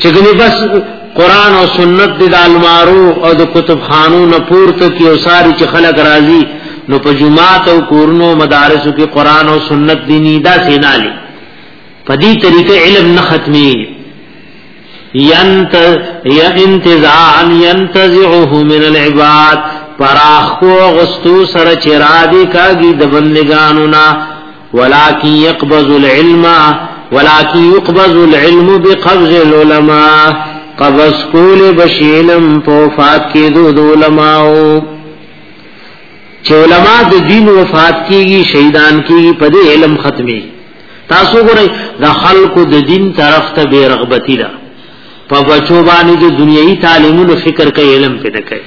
چې ګنې بس قران او سنت د المارو او د کتب خانو نه پورته کې او ساری چې خلک راضي نو په جمعات او کورنو مدارسو کې قران او سنت دیني دا سینالي په دې طریقې علم نه ختمي ينت يا انتزاع ينتزعه من العباد پراخو غستو سره چرادی کاږي د بندگانو نه ولكن يقبض العلم ولكن يقبض العلم بقبض العلماء قبض کول بشیلم پوفات کې د علماو چې علما د دین وفات کیږي شهیدان کیږي په دې علم ختمي تاسو ګورئ د خلکو د دین طرف ته بے رغبتی ده په بچو باندې د دنیوي تعلیمونو فکر کوي علم پیدا کوي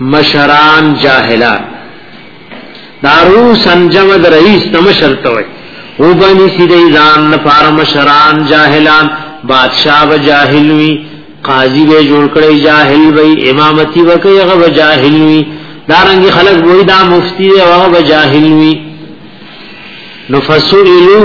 مشران جاهلان دارو سنجم د رئیس د مشر ته وای او باندې سیدې ځان نه پار مشران جاهلان بادشاہ و جاهل وی قاضی به جوړ کړی جاهل وی امامتی وکي هغه و جاهل وی دارنګ خلق وای دا مفتی او هغه و جاهل وی نو فسئلوا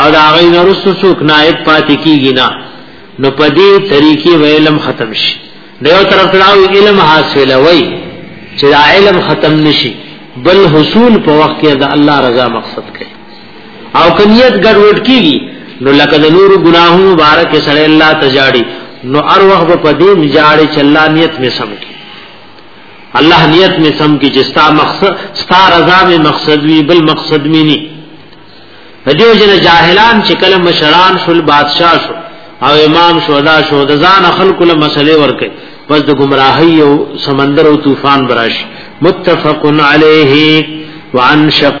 او دا غي نرسو څوک نائب پاتې کیږي نه نو په دې طریقې ویلم ختم شي دیو طرف راو علم حاصل وای چې دا علم ختم نشي بل حصول په وخت کې دا الله رضا مقصد کوي او کنیت ګډوډ کیږي نو لکه د نور ګناهو مبارک سره الله تجاړي نو ار وخت په دې مجاړي چې الله نیت می سم کی الله نیت می سم کی چې ستا مقصد ستا رضا می مقصد وی بل مقصد می نه دیو جن جاهلان چې کله مشران شول بادشاہ شو او امام شودا شو د ځان خلق له مسلې ورکه پس د گمراهی او سمندر او طوفان براش متفق علیه وعن شق